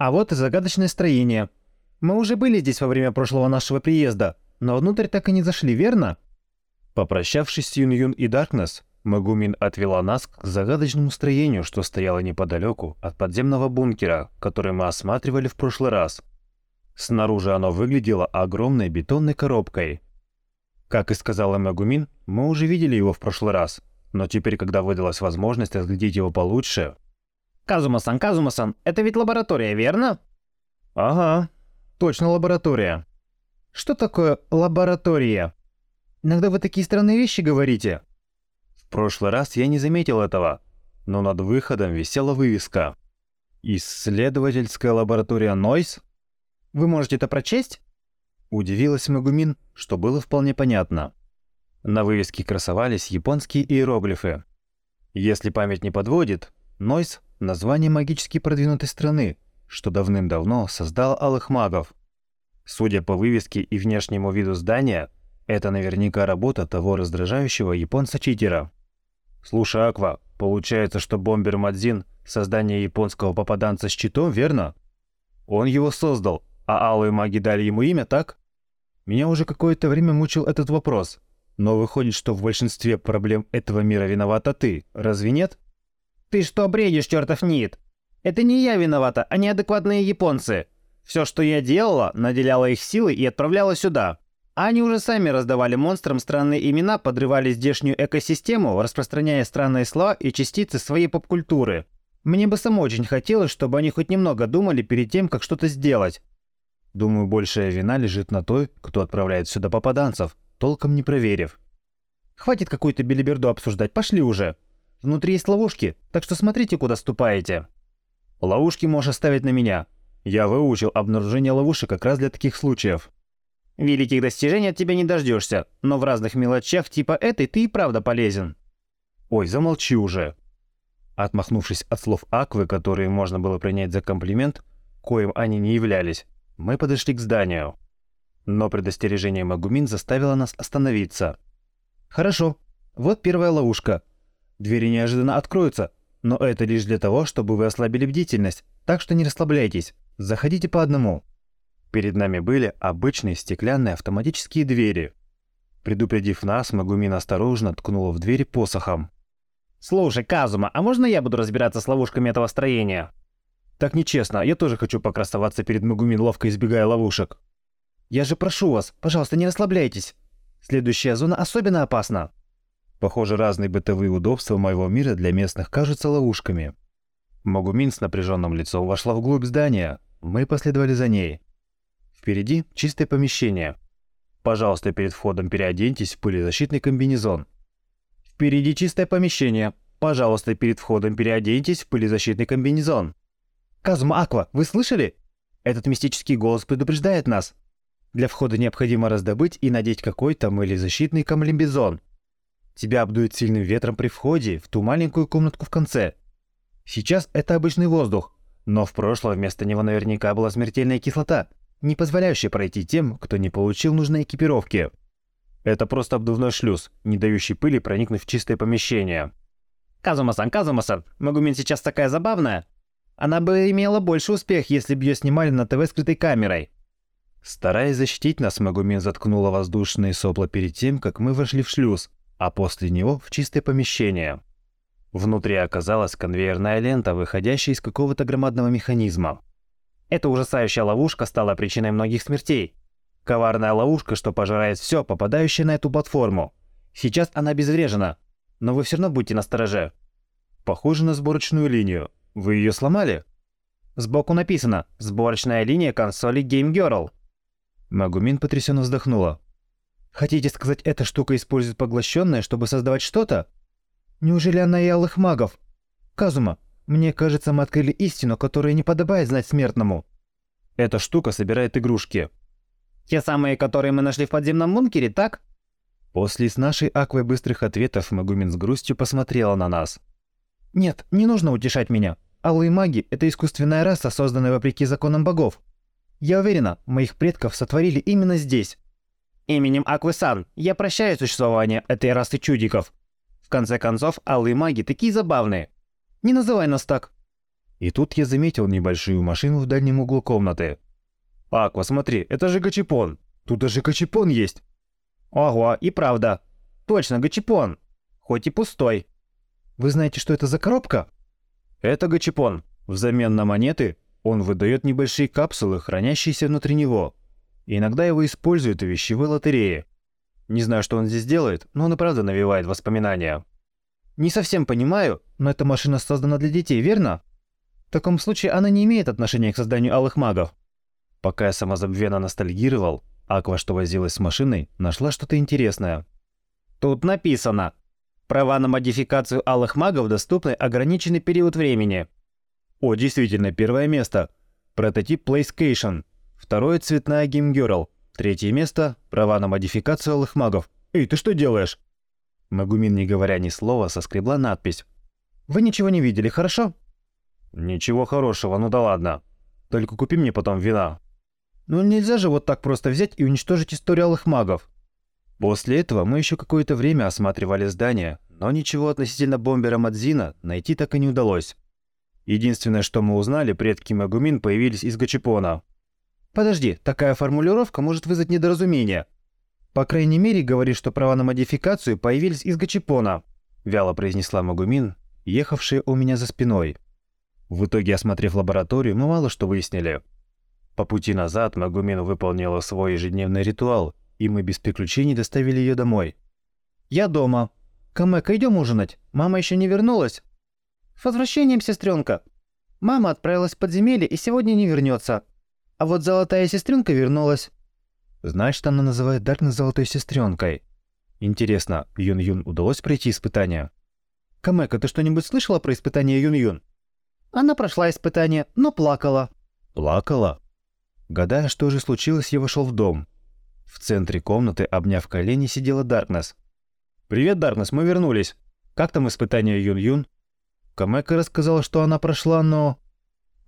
А вот и загадочное строение. Мы уже были здесь во время прошлого нашего приезда, но внутрь так и не зашли, верно? Попрощавшись с Юн Юн и Даркнесс, Магумин отвела нас к загадочному строению, что стояло неподалеку от подземного бункера, который мы осматривали в прошлый раз. Снаружи оно выглядело огромной бетонной коробкой. Как и сказала Магумин, мы уже видели его в прошлый раз, но теперь, когда выдалась возможность разглядеть его получше... Казума-сан, Казума-сан, это ведь лаборатория, верно? Ага, точно лаборатория. Что такое лаборатория? Иногда вы такие странные вещи говорите. В прошлый раз я не заметил этого, но над выходом висела вывеска. «Исследовательская лаборатория Нойс?» Вы можете это прочесть? Удивилась Магумин, что было вполне понятно. На вывеске красовались японские иероглифы. Если память не подводит, Нойс — название магически продвинутой страны, что давным-давно создал алых магов. Судя по вывеске и внешнему виду здания, это наверняка работа того раздражающего японца-читера. Слушай, Аква, получается, что бомбер Мадзин — создание японского попаданца с читом, верно? Он его создал, а алые маги дали ему имя, так? Меня уже какое-то время мучил этот вопрос. Но выходит, что в большинстве проблем этого мира виновата ты, разве нет? Ты что бредишь, чертов нит? Это не я виновата, а неадекватные японцы. Все, что я делала, наделяла их силой и отправляла сюда. Они уже сами раздавали монстрам странные имена, подрывали здешнюю экосистему, распространяя странные слова и частицы своей поп-культуры. Мне бы само очень хотелось, чтобы они хоть немного думали перед тем, как что-то сделать. Думаю, большая вина лежит на той, кто отправляет сюда попаданцев, толком не проверив. Хватит какую-то белиберду обсуждать, пошли уже. Внутри есть ловушки, так что смотрите, куда ступаете. Ловушки можешь оставить на меня. Я выучил обнаружение ловушек как раз для таких случаев. Великих достижений от тебя не дождешься, но в разных мелочах типа этой ты и правда полезен. Ой, замолчи уже. Отмахнувшись от слов Аквы, которые можно было принять за комплимент, коим они не являлись, мы подошли к зданию. Но предостережение Магумин заставило нас остановиться. «Хорошо. Вот первая ловушка. Двери неожиданно откроются, но это лишь для того, чтобы вы ослабили бдительность, так что не расслабляйтесь. Заходите по одному». Перед нами были обычные стеклянные автоматические двери. Предупредив нас, Магумин осторожно ткнула в двери посохом. «Слушай, Казума, а можно я буду разбираться с ловушками этого строения?» Так нечестно, я тоже хочу покрасоваться перед Магумин, ловко избегая ловушек. Я же прошу вас, пожалуйста, не расслабляйтесь. Следующая зона особенно опасна. Похоже, разные бытовые удобства моего мира для местных кажутся ловушками. Магумин с напряженным лицом вошла вглубь здания. Мы последовали за ней. Впереди чистое помещение. Пожалуйста, перед входом переоденьтесь в пылезащитный комбинезон. Впереди чистое помещение. Пожалуйста, перед входом переоденьтесь в пылезащитный комбинезон. Казума Аква, вы слышали? Этот мистический голос предупреждает нас. Для входа необходимо раздобыть и надеть какой-то защитный комлимбизон. Тебя обдует сильным ветром при входе в ту маленькую комнатку в конце. Сейчас это обычный воздух, но в прошлом вместо него наверняка была смертельная кислота, не позволяющая пройти тем, кто не получил нужной экипировки. Это просто обдувной шлюз, не дающий пыли проникнуть в чистое помещение. Казума-сан, Казума-сан, Магумин сейчас такая забавная. Она бы имела больше успех, если бы ее снимали на ТВ скрытой камерой. Стараясь защитить нас, Магумин заткнула воздушные сопла перед тем, как мы вошли в шлюз, а после него в чистое помещение. Внутри оказалась конвейерная лента, выходящая из какого-то громадного механизма. Эта ужасающая ловушка стала причиной многих смертей. Коварная ловушка, что пожирает все, попадающее на эту платформу. Сейчас она обезврежена, но вы все равно будьте настороже. Похоже на сборочную линию. Вы ее сломали? Сбоку написано «Сборочная линия консоли Game Girl». Магумин потрясенно вздохнула. «Хотите сказать, эта штука использует поглощенное, чтобы создавать что-то? Неужели она и алых магов? Казума, мне кажется, мы открыли истину, которую не подобает знать смертному». «Эта штука собирает игрушки». «Те самые, которые мы нашли в подземном бункере, так?» После с нашей аквой быстрых ответов Магумин с грустью посмотрела на нас. Нет, не нужно утешать меня. Алые маги — это искусственная раса, созданная вопреки законам богов. Я уверена, моих предков сотворили именно здесь. Именем Аквесан я прощаю существование этой расы чудиков. В конце концов, алые маги такие забавные. Не называй нас так. И тут я заметил небольшую машину в дальнем углу комнаты. «Аква, смотри, это же Гачипон! Тут даже Гачипон есть!» «Ого, и правда! Точно, Гачипон! Хоть и пустой!» «Вы знаете, что это за коробка?» «Это Гачипон. Взамен на монеты он выдает небольшие капсулы, хранящиеся внутри него. И иногда его используют в вещевой лотерее. Не знаю, что он здесь делает, но он и правда навевает воспоминания». «Не совсем понимаю, но эта машина создана для детей, верно?» В таком случае она не имеет отношения к созданию алых магов. Пока я самозабвенно ностальгировал, Аква, что возилась с машиной, нашла что-то интересное. Тут написано. Права на модификацию алых магов доступны ограниченный период времени. О, действительно, первое место. Прототип PlayStation. Второе – цветная Girl. Третье место – права на модификацию алых магов. Эй, ты что делаешь? Магумин, не говоря ни слова, соскребла надпись. «Вы ничего не видели, хорошо?» «Ничего хорошего, ну да ладно. Только купи мне потом вина». «Ну нельзя же вот так просто взять и уничтожить историю алых магов». После этого мы еще какое-то время осматривали здание, но ничего относительно бомбера Мадзина найти так и не удалось. Единственное, что мы узнали, предки Магумин появились из Гачипона. «Подожди, такая формулировка может вызвать недоразумение. По крайней мере, говорит, что права на модификацию появились из Гачипона», вяло произнесла Магумин, ехавшая у меня за спиной. В итоге, осмотрев лабораторию, мы мало что выяснили. По пути назад Магумин выполнила свой ежедневный ритуал, и мы без приключений доставили ее домой. «Я дома. Камека, идем ужинать. Мама еще не вернулась?» «С возвращением, сестренка. Мама отправилась в подземелье и сегодня не вернется. А вот золотая сестренка вернулась. Значит, она называет Даркнесс золотой сестренкой. Интересно, Юн-Юн удалось пройти испытание? Камека, ты что-нибудь слышала про испытание Юн-Юн? Она прошла испытание, но плакала. Плакала? Гадая, что же случилось, я вошел в дом. В центре комнаты, обняв колени, сидела Даркнесс. «Привет, Даркнесс, мы вернулись. Как там испытание Юн-Юн?» Камека рассказала, что она прошла, но...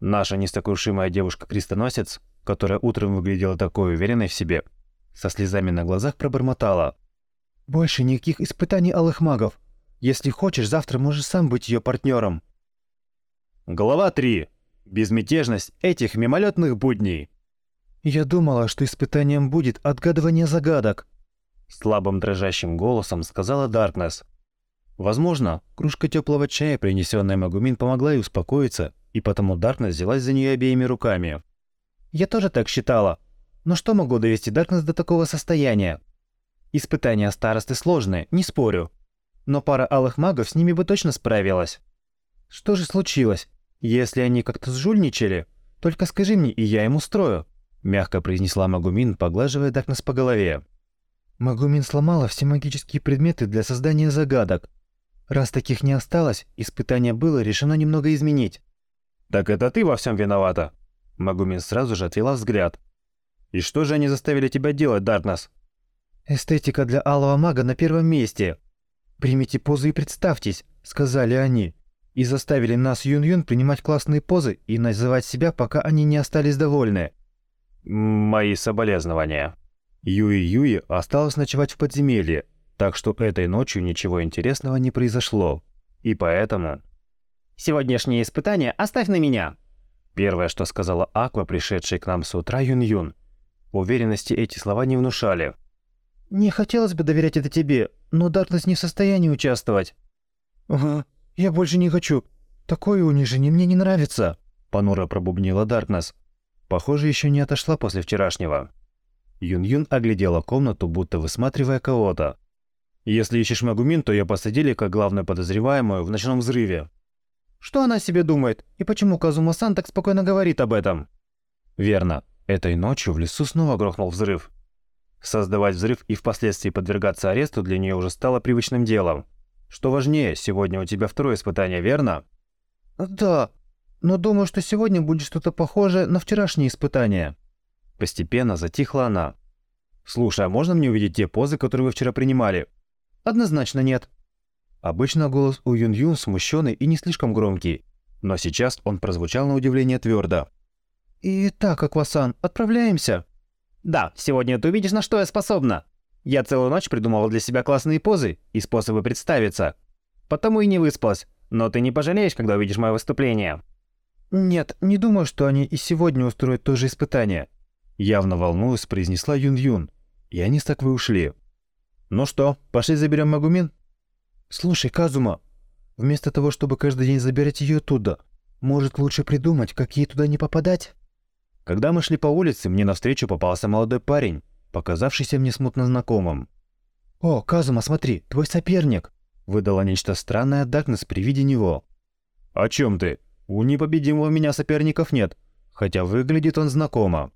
Наша несокрушимая девушка-крестоносец которая утром выглядела такой уверенной в себе, со слезами на глазах пробормотала. «Больше никаких испытаний алых магов. Если хочешь, завтра можешь сам быть ее партнером. Глава 3. Безмятежность этих мимолетных будней. «Я думала, что испытанием будет отгадывание загадок», слабым дрожащим голосом сказала Даркнесс. Возможно, кружка теплого чая, принесенная Магумин, помогла ей успокоиться, и потому Даркнесс взялась за нее обеими руками. Я тоже так считала. Но что могло довести Даркнесс до такого состояния? Испытания старосты сложные, не спорю. Но пара алых магов с ними бы точно справилась. Что же случилось? Если они как-то сжульничали, только скажи мне, и я им устрою», — мягко произнесла Магумин, поглаживая Даркнесс по голове. Магумин сломала все магические предметы для создания загадок. Раз таких не осталось, испытание было решено немного изменить. «Так это ты во всем виновата?» Магумин сразу же отвела взгляд. «И что же они заставили тебя делать, Даркнесс?» «Эстетика для алого мага на первом месте. Примите позу и представьтесь», — сказали они. И заставили нас Юн-Юн принимать классные позы и называть себя, пока они не остались довольны. «Мои соболезнования». Юи-Юи осталось ночевать в подземелье, так что этой ночью ничего интересного не произошло. И поэтому... «Сегодняшнее испытание оставь на меня», Первое, что сказала Аква, пришедшая к нам с утра Юн-Юн. Уверенности эти слова не внушали. «Не хотелось бы доверять это тебе, но Даркнесс не в состоянии участвовать». «Ага, я больше не хочу. Такое унижение мне не нравится», — понуро пробубнила Даркнесс. Похоже, еще не отошла после вчерашнего. Юн-Юн оглядела комнату, будто высматривая кого-то. «Если ищешь Магумин, то ее посадили как главную подозреваемую в ночном взрыве. Что она себе думает? И почему Казума-сан так спокойно говорит об этом? Верно. Этой ночью в лесу снова грохнул взрыв. Создавать взрыв и впоследствии подвергаться аресту для нее уже стало привычным делом. Что важнее, сегодня у тебя второе испытание, верно? Да, но думаю, что сегодня будет что-то похожее на вчерашнее испытание. Постепенно затихла она. «Слушай, а можно мне увидеть те позы, которые вы вчера принимали?» «Однозначно нет», Обычно голос у Юн-Юн смущенный и не слишком громкий, но сейчас он прозвучал на удивление твердо. «Итак, Аквасан, отправляемся?» «Да, сегодня ты увидишь, на что я способна. Я целую ночь придумывал для себя классные позы и способы представиться. Потому и не выспалась, но ты не пожалеешь, когда увидишь мое выступление». «Нет, не думаю, что они и сегодня устроят то же испытание», явно волнуясь, произнесла Юн-Юн, и они с таквой ушли. «Ну что, пошли заберем Магумин?» «Слушай, Казума, вместо того, чтобы каждый день забирать ее оттуда, может, лучше придумать, как ей туда не попадать?» Когда мы шли по улице, мне навстречу попался молодой парень, показавшийся мне смутно знакомым. «О, Казума, смотри, твой соперник!» Выдала нечто странное Дагнес при виде него. «О чем ты? У непобедимого меня соперников нет, хотя выглядит он знакомо».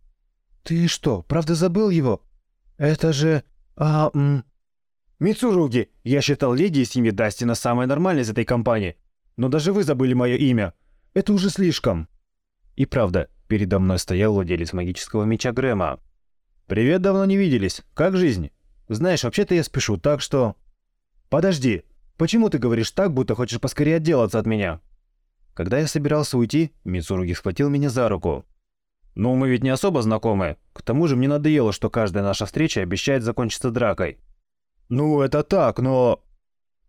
«Ты что, правда забыл его? Это же... а... м...» «Мицуруги, я считал леди из семьи Дастина самой нормальной из этой компании. Но даже вы забыли мое имя. Это уже слишком». И правда, передо мной стоял владелец магического меча Грэма. «Привет, давно не виделись. Как жизнь? Знаешь, вообще-то я спешу, так что...» «Подожди, почему ты говоришь так, будто хочешь поскорее отделаться от меня?» Когда я собирался уйти, Мицуруги схватил меня за руку. «Ну, мы ведь не особо знакомы. К тому же мне надоело, что каждая наша встреча обещает закончиться дракой». «Ну, это так, но...»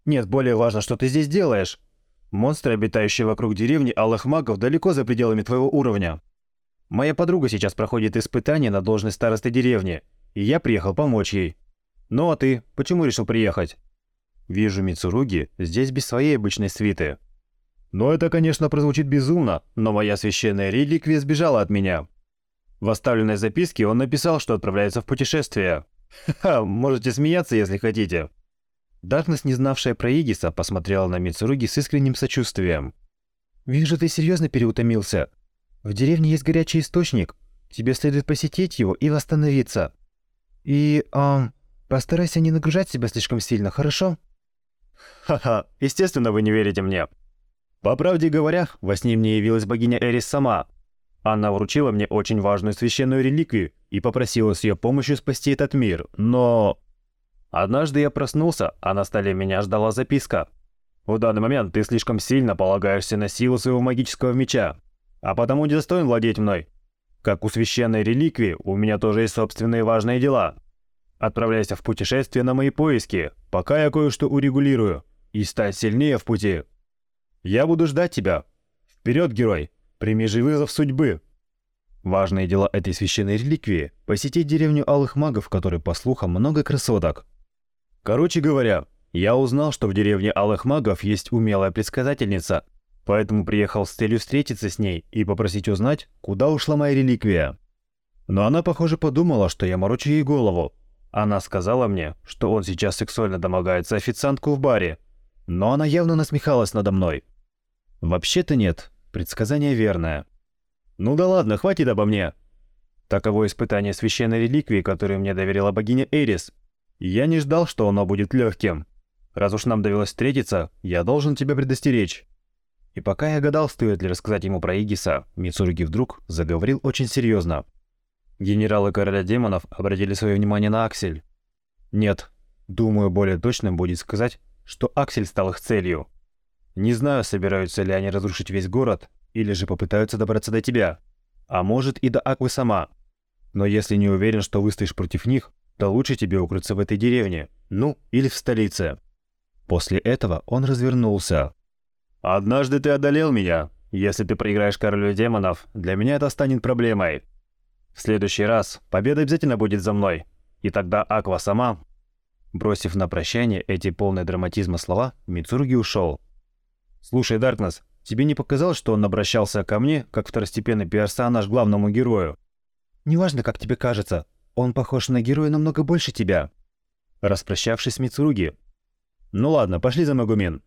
«Нет, более важно, что ты здесь делаешь. Монстры, обитающие вокруг деревни алых магов, далеко за пределами твоего уровня. Моя подруга сейчас проходит испытание на должность старосты деревни, и я приехал помочь ей. Ну а ты, почему решил приехать?» Вижу Мицуруги здесь без своей обычной свиты. Но это, конечно, прозвучит безумно, но моя священная реликвия сбежала от меня. В оставленной записке он написал, что отправляется в путешествие. Ха-ха, можете смеяться, если хотите. Даркнесс, не знавшая про Игиса, посмотрела на Мицуруги с искренним сочувствием. «Вижу, ты серьезно переутомился. В деревне есть горячий источник. Тебе следует посетить его и восстановиться. И, эм, постарайся не нагружать себя слишком сильно, хорошо?» «Ха-ха, естественно, вы не верите мне. По правде говоря, во сне мне явилась богиня Эрис сама. Она вручила мне очень важную священную реликвию и попросила с ее помощью спасти этот мир, но... Однажды я проснулся, а на столе меня ждала записка. В данный момент ты слишком сильно полагаешься на силу своего магического меча, а потому не достоин владеть мной. Как у священной реликвии, у меня тоже есть собственные важные дела. Отправляйся в путешествие на мои поиски, пока я кое-что урегулирую, и стать сильнее в пути. Я буду ждать тебя. Вперед, герой! Прими же вызов судьбы!» Важные дела этой священной реликвии – посетить деревню Алых Магов, в которой, по слухам, много красоток. Короче говоря, я узнал, что в деревне Алых Магов есть умелая предсказательница, поэтому приехал с целью встретиться с ней и попросить узнать, куда ушла моя реликвия. Но она, похоже, подумала, что я морочу ей голову. Она сказала мне, что он сейчас сексуально домогается официантку в баре, но она явно насмехалась надо мной. Вообще-то нет, предсказание верное. Ну да ладно, хватит обо мне. Таково испытание священной реликвии, которую мне доверила богиня Эрис. Я не ждал, что оно будет легким. Раз уж нам довелось встретиться, я должен тебя предостеречь. И пока я гадал, стоит ли рассказать ему про Игиса, Мицуруги вдруг заговорил очень серьезно. Генералы короля демонов обратили свое внимание на Аксель. Нет, думаю, более точным будет сказать, что Аксель стал их целью. Не знаю, собираются ли они разрушить весь город, или же попытаются добраться до тебя. А может и до Аквы сама. Но если не уверен, что выстоишь против них, то лучше тебе укрыться в этой деревне, ну, или в столице. После этого он развернулся. «Однажды ты одолел меня. Если ты проиграешь королю демонов, для меня это станет проблемой. В следующий раз победа обязательно будет за мной. И тогда Аква сама...» Бросив на прощание эти полные драматизма слова, Мицуруги ушел. «Слушай, Даркнесс, тебе не показалось, что он обращался ко мне, как второстепенный персонаж главному герою?» «Неважно, как тебе кажется. Он похож на героя намного больше тебя». Распрощавшись с Мицуруги. «Ну ладно, пошли за Магумин».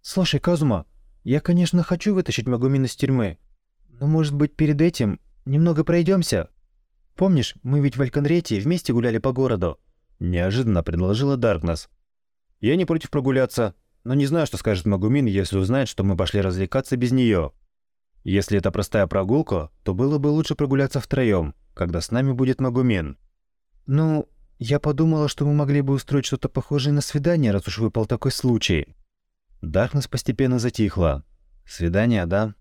«Слушай, Казума, я, конечно, хочу вытащить Магумин из тюрьмы, но, может быть, перед этим немного пройдемся. Помнишь, мы ведь в Альконрете вместе гуляли по городу?» Неожиданно предложила Даркнесс. «Я не против прогуляться, но не знаю, что скажет Магумин, если узнает, что мы пошли развлекаться без нее. Если это простая прогулка, то было бы лучше прогуляться втроем, когда с нами будет Магумин. Ну, я подумала, что мы могли бы устроить что-то похожее на свидание, раз уж выпал такой случай. Даркнесс постепенно затихла. Свидание, да?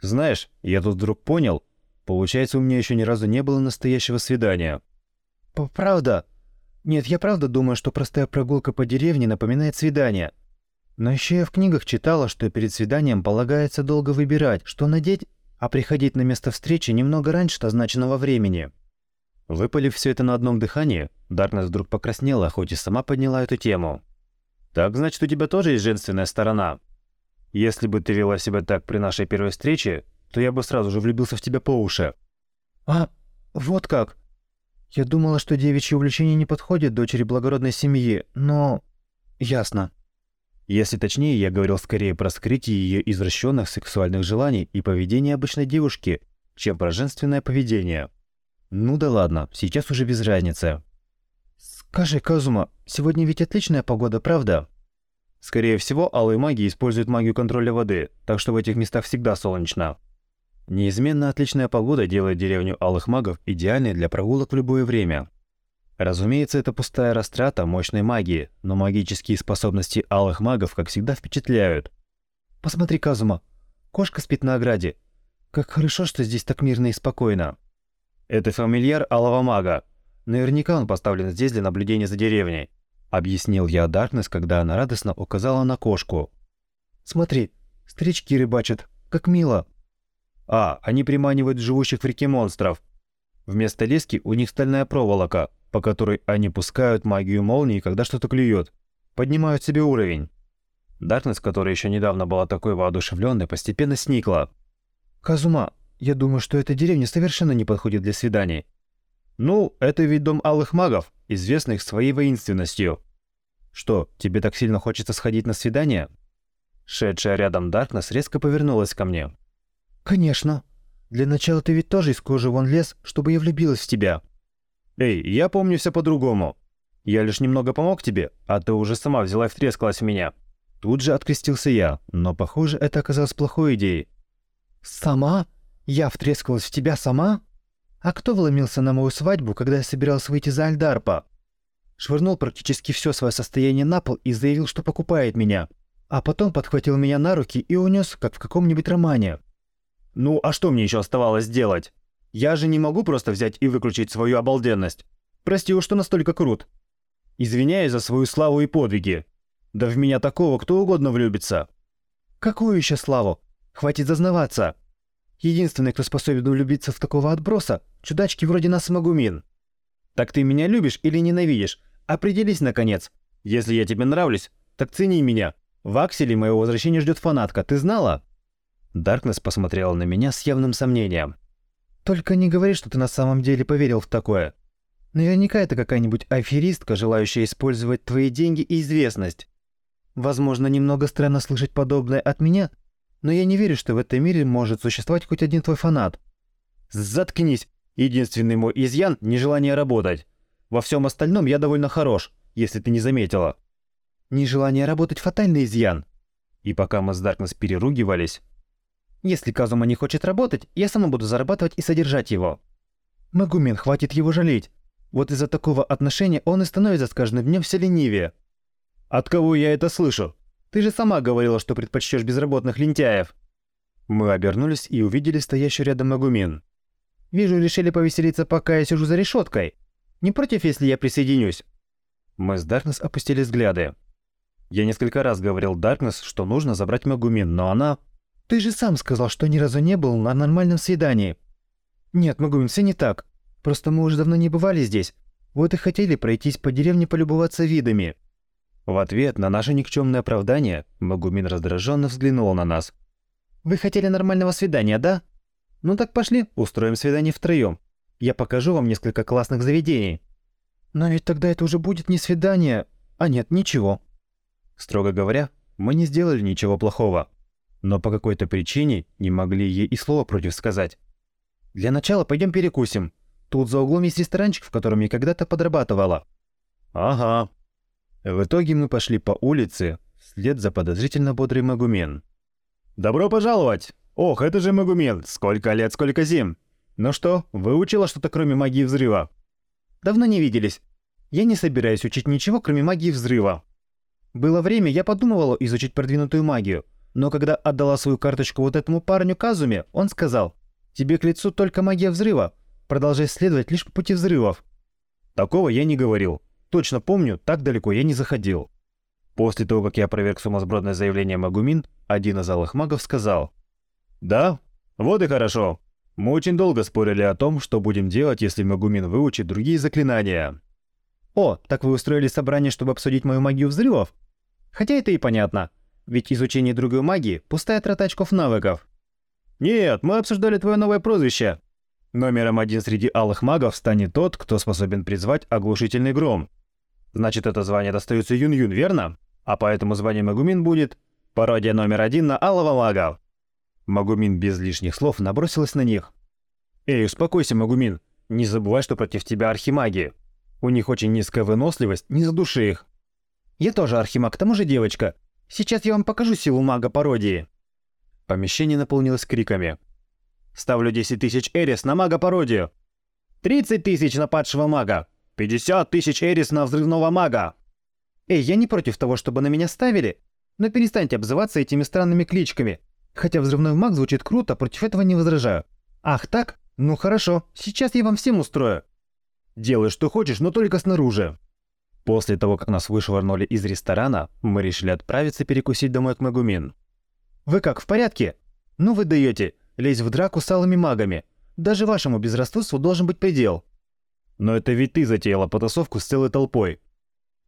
Знаешь, я тут вдруг понял, получается, у меня еще ни разу не было настоящего свидания. Правда? Нет, я правда думаю, что простая прогулка по деревне напоминает свидание. Но еще я в книгах читала, что перед свиданием полагается долго выбирать, что надеть а приходить на место встречи немного раньше назначенного времени». Выпалив все это на одном дыхании, Даркнесс вдруг покраснела, хоть и сама подняла эту тему. «Так значит, у тебя тоже есть женственная сторона. Если бы ты вела себя так при нашей первой встрече, то я бы сразу же влюбился в тебя по уши». «А, вот как. Я думала, что девичье увлечение не подходит дочери благородной семьи, но... Ясно». Если точнее, я говорил скорее про скрытие ее извращенных сексуальных желаний и поведение обычной девушки, чем про женственное поведение. Ну да ладно, сейчас уже без разницы. Скажи, Казума, сегодня ведь отличная погода, правда? Скорее всего, алые маги используют магию контроля воды, так что в этих местах всегда солнечно. Неизменно отличная погода делает деревню алых магов идеальной для прогулок в любое время. Разумеется, это пустая растрата мощной магии, но магические способности алых магов, как всегда, впечатляют. «Посмотри, Казума, кошка спит на ограде. Как хорошо, что здесь так мирно и спокойно». «Это фамильяр алого мага. Наверняка он поставлен здесь для наблюдения за деревней», — объяснил я Даркнесс, когда она радостно указала на кошку. «Смотри, старички рыбачат. Как мило». «А, они приманивают живущих в реке монстров. Вместо лески у них стальная проволока, по которой они пускают магию молнии, когда что-то клюет. Поднимают себе уровень. Даркнесс, которая еще недавно была такой воодушевленной, постепенно сникла. «Казума, я думаю, что эта деревня совершенно не подходит для свиданий». «Ну, это ведь дом алых магов, известных своей воинственностью». «Что, тебе так сильно хочется сходить на свидание?» Шедшая рядом Даркнесс резко повернулась ко мне. «Конечно. Для начала ты ведь тоже из кожи вон лез, чтобы я влюбилась в тебя». «Эй, я помню все по-другому. Я лишь немного помог тебе, а ты уже сама взяла и втрескалась в меня». Тут же открестился я, но, похоже, это оказалось плохой идеей. «Сама? Я втрескалась в тебя сама? А кто вломился на мою свадьбу, когда я собирался выйти за Альдарпа?» Швырнул практически все свое состояние на пол и заявил, что покупает меня. А потом подхватил меня на руки и унес, как в каком-нибудь романе. «Ну, а что мне еще оставалось делать?» Я же не могу просто взять и выключить свою обалденность. Прости уж, что настолько крут. Извиняюсь за свою славу и подвиги. Да в меня такого кто угодно влюбится. Какую еще славу? Хватит зазнаваться. Единственный, кто способен влюбиться в такого отброса, чудачки вроде нас Магумин. Так ты меня любишь или ненавидишь? Определись, наконец. Если я тебе нравлюсь, так цени меня. В Акселе моего возвращения ждет фанатка, ты знала?» Даркнесс посмотрела на меня с явным сомнением. Только не говори, что ты на самом деле поверил в такое. Наверняка это какая-нибудь аферистка, желающая использовать твои деньги и известность. Возможно, немного странно слышать подобное от меня, но я не верю, что в этом мире может существовать хоть один твой фанат. Заткнись. Единственный мой изъян – нежелание работать. Во всем остальном я довольно хорош, если ты не заметила. Нежелание работать – фатальный изъян. И пока мы с Даркнесс переругивались, если Казума не хочет работать, я сама буду зарабатывать и содержать его. Магумен, хватит его жалеть. Вот из-за такого отношения он и становится с каждым днем все ленивее. От кого я это слышу? Ты же сама говорила, что предпочтешь безработных лентяев. Мы обернулись и увидели стоящий рядом Магумин. Вижу, решили повеселиться, пока я сижу за решеткой. Не против, если я присоединюсь? Мы с Даркнесс опустили взгляды. Я несколько раз говорил Даркнесс, что нужно забрать Магумин, но она ты же сам сказал, что ни разу не был на нормальном свидании. Нет, Магумин, все не так. Просто мы уже давно не бывали здесь. Вот и хотели пройтись по деревне полюбоваться видами. В ответ на наше никчемное оправдание Магумин раздраженно взглянул на нас. «Вы хотели нормального свидания, да? Ну так пошли, устроим свидание втроем. Я покажу вам несколько классных заведений». «Но ведь тогда это уже будет не свидание. А нет, ничего». Строго говоря, мы не сделали ничего плохого но по какой-то причине не могли ей и слова против сказать. «Для начала пойдем перекусим. Тут за углом есть ресторанчик, в котором я когда-то подрабатывала». «Ага». В итоге мы пошли по улице вслед за подозрительно бодрый Магумен. «Добро пожаловать! Ох, это же Магумен! Сколько лет, сколько зим! Ну что, выучила что-то кроме магии взрыва?» «Давно не виделись. Я не собираюсь учить ничего, кроме магии взрыва. Было время, я подумывала изучить продвинутую магию, но когда отдала свою карточку вот этому парню Казуме, он сказал, «Тебе к лицу только магия взрыва. Продолжай следовать лишь по пути взрывов». Такого я не говорил. Точно помню, так далеко я не заходил. После того, как я проверк сумасбродное заявление Магумин, один из алых магов сказал, «Да, Вот и хорошо. Мы очень долго спорили о том, что будем делать, если Магумин выучит другие заклинания. О, так вы устроили собрание, чтобы обсудить мою магию взрывов? Хотя это и понятно. Ведь изучение другой магии – пустая трата очков навыков. Нет, мы обсуждали твое новое прозвище. Номером один среди алых магов станет тот, кто способен призвать оглушительный гром. Значит, это звание достается Юн-Юн, верно? А поэтому звание Магумин будет пародия номер один на алого мага. Магумин без лишних слов набросилась на них. «Эй, успокойся, Магумин. Не забывай, что против тебя архимаги. У них очень низкая выносливость, не задуши их». «Я тоже архимаг, к тому же девочка. Сейчас я вам покажу силу мага-пародии». Помещение наполнилось криками. «Ставлю 10 тысяч эрис на мага-пародию!» «30 тысяч на падшего мага!» «50 тысяч эрис на взрывного мага!» «Эй, я не против того, чтобы на меня ставили, но перестаньте обзываться этими странными кличками. Хотя взрывной маг звучит круто, против этого не возражаю. Ах так? Ну хорошо, сейчас я вам всем устрою. Делай, что хочешь, но только снаружи. После того, как нас вышвырнули из ресторана, мы решили отправиться перекусить домой к Магумин. Вы как, в порядке? Ну вы даете, лезть в драку с алыми магами. Даже вашему безрассудству должен быть предел. Но это ведь ты затеяла потасовку с целой толпой.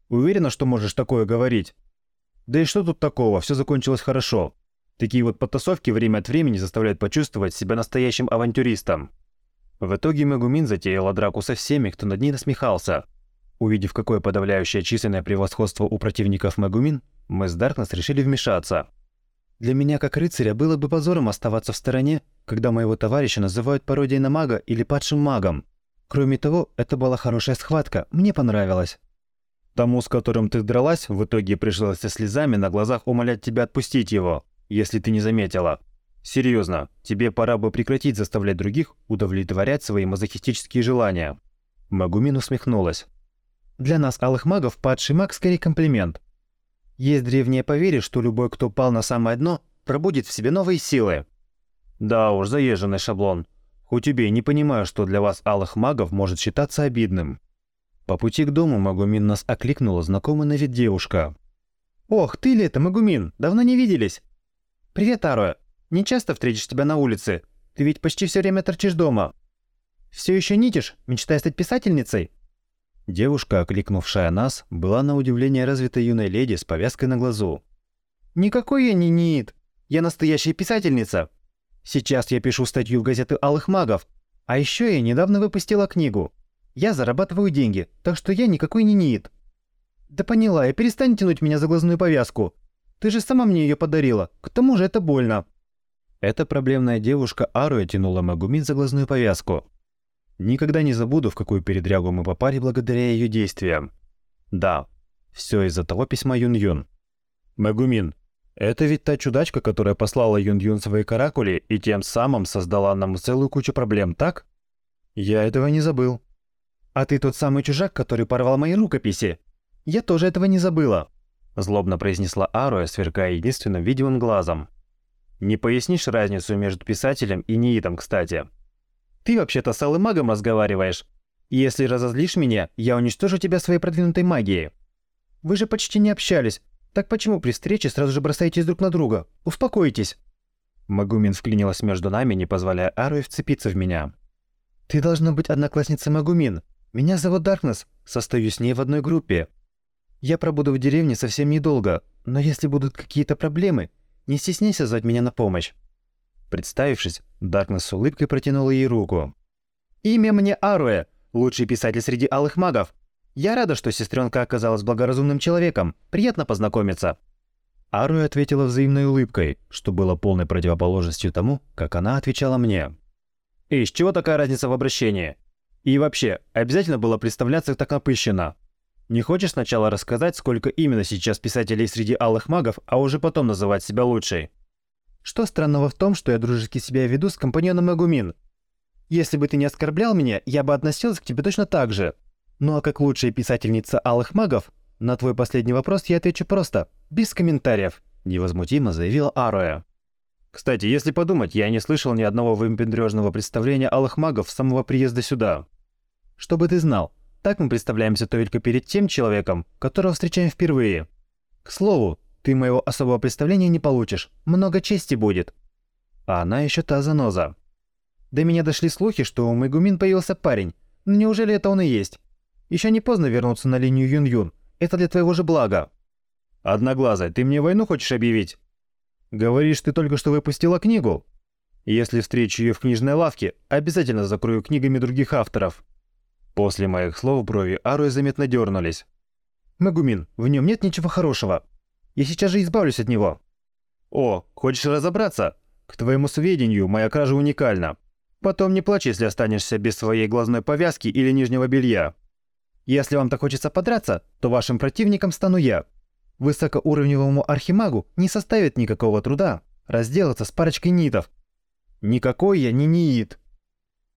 Уверена, что можешь такое говорить? Да и что тут такого, все закончилось хорошо. Такие вот потасовки время от времени заставляют почувствовать себя настоящим авантюристом. В итоге Мегумин затеяла драку со всеми, кто над ней насмехался. Увидев, какое подавляющее численное превосходство у противников Мегумин, мы с Даркнесс решили вмешаться. Для меня, как рыцаря, было бы позором оставаться в стороне, когда моего товарища называют пародией на мага или падшим магом. Кроме того, это была хорошая схватка, мне понравилось. Тому, с которым ты дралась, в итоге пришлось со слезами на глазах умолять тебя отпустить его если ты не заметила. Серьезно, тебе пора бы прекратить заставлять других удовлетворять свои мазохистические желания». Магумин усмехнулась. «Для нас, алых магов, падший маг скорее комплимент. Есть древнее поверье, что любой, кто пал на самое дно, пробудит в себе новые силы». «Да уж, заезженный шаблон. Хоть убей, не понимаю, что для вас, алых магов, может считаться обидным». По пути к дому Магумин нас окликнула знакомая на вид девушка. «Ох, ты ли это, Магумин? Давно не виделись. «Привет, Аруэ. Не часто встретишь тебя на улице. Ты ведь почти все время торчишь дома. Все еще нитишь, мечтая стать писательницей?» Девушка, окликнувшая нас, была на удивление развитой юной леди с повязкой на глазу. «Никакой я не нит. Я настоящая писательница. Сейчас я пишу статью в газеты «Алых магов». А еще я недавно выпустила книгу. Я зарабатываю деньги, так что я никакой не нит. Да поняла, я перестань тянуть меня за глазную повязку. Ты же сама мне ее подарила. К тому же это больно». Эта проблемная девушка Аруя тянула Магумин за глазную повязку. Никогда не забуду, в какую передрягу мы попали благодаря ее действиям. Да, все из-за того письма Юн-Юн. Магумин, это ведь та чудачка, которая послала Юн-Юн свои каракули и тем самым создала нам целую кучу проблем, так? Я этого не забыл. А ты тот самый чужак, который порвал мои рукописи? Я тоже этого не забыла. Злобно произнесла Аруя, сверкая единственным видимым глазом. «Не пояснишь разницу между писателем и неитом, кстати?» «Ты вообще-то с алым магом разговариваешь. Если разозлишь меня, я уничтожу тебя своей продвинутой магией. Вы же почти не общались. Так почему при встрече сразу же бросаетесь друг на друга? Успокойтесь!» Магумин вклинилась между нами, не позволяя Аруе вцепиться в меня. «Ты должна быть одноклассницей Магумин. Меня зовут Даркнесс. Состою с ней в одной группе. Я пробуду в деревне совсем недолго, но если будут какие-то проблемы, не стесняйся звать меня на помощь». Представившись, Даркнесс с улыбкой протянула ей руку. «Имя мне Аруэ, лучший писатель среди алых магов. Я рада, что сестренка оказалась благоразумным человеком. Приятно познакомиться». Аруэ ответила взаимной улыбкой, что было полной противоположностью тому, как она отвечала мне. «И с чего такая разница в обращении? И вообще, обязательно было представляться так напыщенно?» Не хочешь сначала рассказать, сколько именно сейчас писателей среди алых магов, а уже потом называть себя лучшей? Что странного в том, что я дружески себя веду с компаньоном Магумин? Если бы ты не оскорблял меня, я бы относилась к тебе точно так же. Ну а как лучшая писательница алых магов, на твой последний вопрос я отвечу просто, без комментариев», – невозмутимо заявила Аруя. «Кстати, если подумать, я не слышал ни одного выпендрёжного представления алых магов с самого приезда сюда». «Чтобы ты знал, так мы представляемся только перед тем человеком, которого встречаем впервые. К слову, ты моего особого представления не получишь, много чести будет». А она еще та заноза. До меня дошли слухи, что у Мегумин появился парень. Но неужели это он и есть? Еще не поздно вернуться на линию Юн-Юн. Это для твоего же блага. Одноглазая, ты мне войну хочешь объявить? Говоришь, ты только что выпустила книгу? Если встречу ее в книжной лавке, обязательно закрою книгами других авторов. После моих слов брови Аруи заметно дернулись. Магумин, в нем нет ничего хорошего. Я сейчас же избавлюсь от него. О, хочешь разобраться? К твоему сведению, моя кража уникальна. Потом не плачь, если останешься без своей глазной повязки или нижнего белья. Если вам так хочется подраться, то вашим противником стану я. Высокоуровневому архимагу не составит никакого труда разделаться с парочкой нитов. Никакой я не ниит.